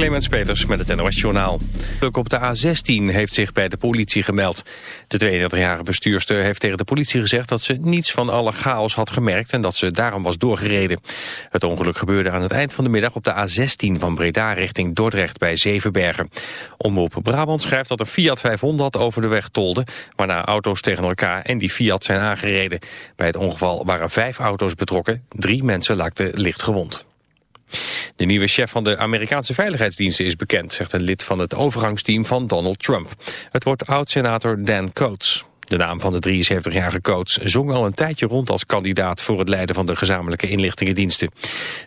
Clemens Peters met het NOS Journaal. Op de A16 heeft zich bij de politie gemeld. De 32-jarige bestuurster heeft tegen de politie gezegd... dat ze niets van alle chaos had gemerkt en dat ze daarom was doorgereden. Het ongeluk gebeurde aan het eind van de middag op de A16 van Breda richting Dordrecht bij Zevenbergen. Omroep Brabant schrijft dat een Fiat 500 over de weg tolde... waarna auto's tegen elkaar en die Fiat zijn aangereden. Bij het ongeval waren vijf auto's betrokken. Drie mensen laakten licht gewond. De nieuwe chef van de Amerikaanse veiligheidsdiensten is bekend, zegt een lid van het overgangsteam van Donald Trump. Het wordt oud-senator Dan Coates. De naam van de 73-jarige Coates zong al een tijdje rond als kandidaat voor het leiden van de gezamenlijke inlichtingendiensten.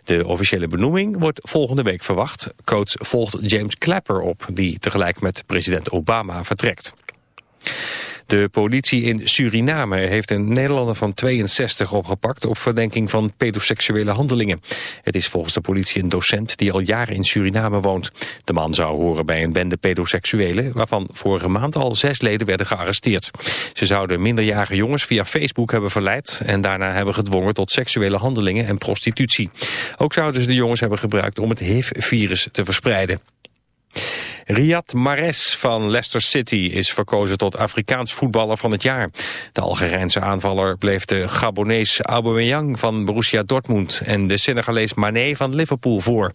De officiële benoeming wordt volgende week verwacht. Coates volgt James Clapper op, die tegelijk met president Obama vertrekt. De politie in Suriname heeft een Nederlander van 62 opgepakt op verdenking van pedoseksuele handelingen. Het is volgens de politie een docent die al jaren in Suriname woont. De man zou horen bij een bende pedoseksuelen waarvan vorige maand al zes leden werden gearresteerd. Ze zouden minderjarige jongens via Facebook hebben verleid en daarna hebben gedwongen tot seksuele handelingen en prostitutie. Ook zouden ze de jongens hebben gebruikt om het HIV-virus te verspreiden. Riyad Mahrez van Leicester City is verkozen tot Afrikaans voetballer van het jaar. De Algerijnse aanvaller bleef de Gabonees Aubameyang van Borussia Dortmund en de Senegalees Mané van Liverpool voor.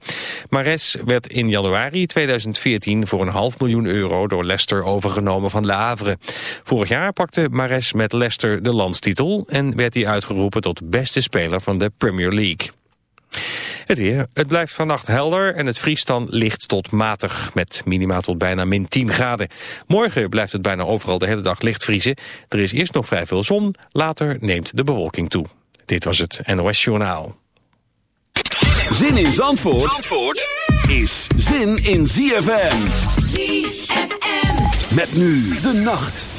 Mahrez werd in januari 2014 voor een half miljoen euro door Leicester overgenomen van Le Havre. Vorig jaar pakte Mahrez met Leicester de landstitel en werd hij uitgeroepen tot beste speler van de Premier League. Het weer. Het blijft vannacht helder en het vriest dan licht tot matig... met minima tot bijna min 10 graden. Morgen blijft het bijna overal de hele dag licht vriezen. Er is eerst nog vrij veel zon, later neemt de bewolking toe. Dit was het NOS Journaal. Zin in Zandvoort, Zandvoort is zin in ZFM. ZFM. Met nu de nacht.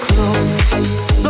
close.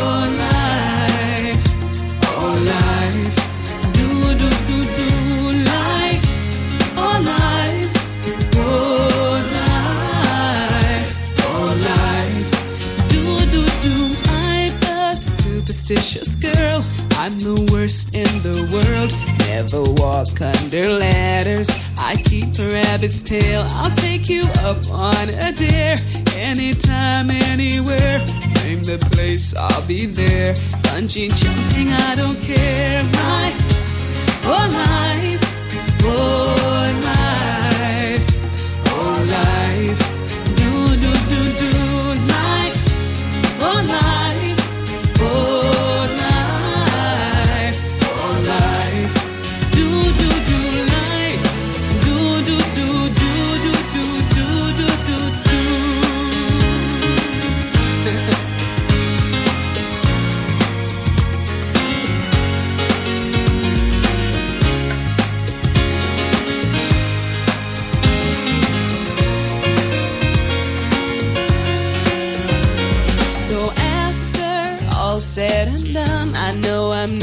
I'm the worst in the world. Never walk under ladders. I keep a rabbit's tail. I'll take you up on a dare. Anytime, anywhere. Name the place, I'll be there. Bungee jumping, I don't care. My oh life, oh, oh life, oh life.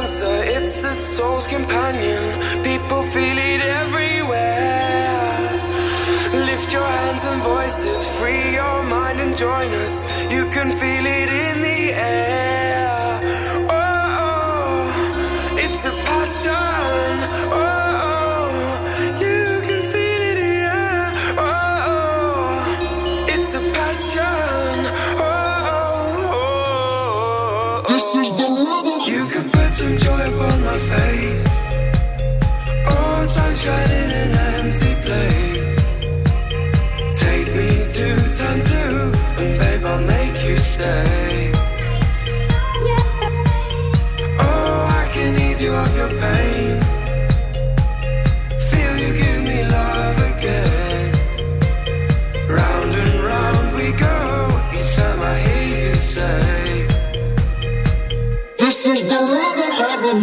answer. It's a soul's companion. People feel it everywhere. Lift your hands and voices, free your mind and join us. You can feel it in the air. say. This is the love that I've been